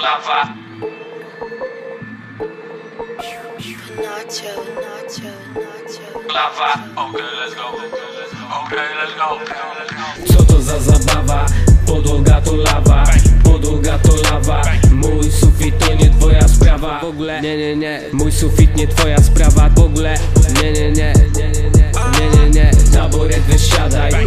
lawa Nacho, nacho, nacho. Lawa Okay, let's go. Okay, let's go. Co to za zabawa? Podłoga to lawa. Podłoga to lawa. Mój sufit to nie twoja sprawa. W ogóle Nie, nie, nie. Mój sufit nie twoja sprawa. W ogóle Nie, nie, nie. Nie, nie, nie. Taboret weź siadaj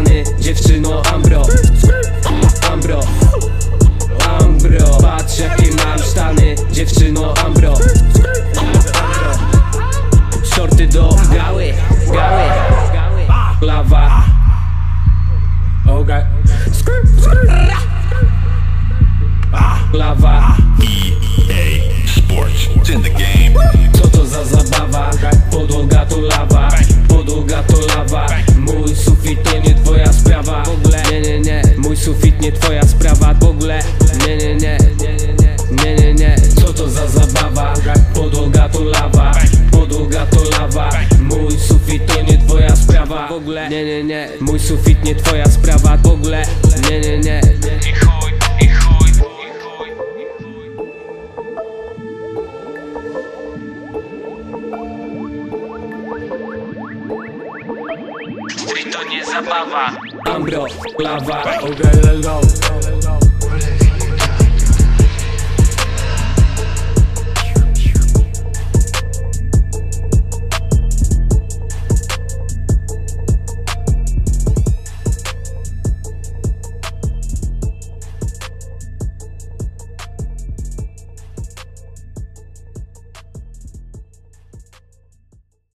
sztany Dziewczyno Ambro Ambro Ambro Patrz jakie mam sztany Dziewczyno Ambro Shorty do gały Gały Lawa Okay. Lawa EA Sports. It's in the game. Co to za zabawa? Podłoga to lawa Podłoga to lawa Mój sprawa W ogóle Nie, nie, nie Mój sufit nie twoja sprawa W ogóle Nie, nie, nie Nie, nie, nie Co to za zabawa? Podłoga to lawa Podłoga to lawa Mój sufit to nie twoja sprawa W ogóle Nie, nie, nie Mój sufit nie twoja sprawa W ogóle Nie, nie, nie I chuj, i chuj, to nie zabawa Ambro, lawa Okay, let's go.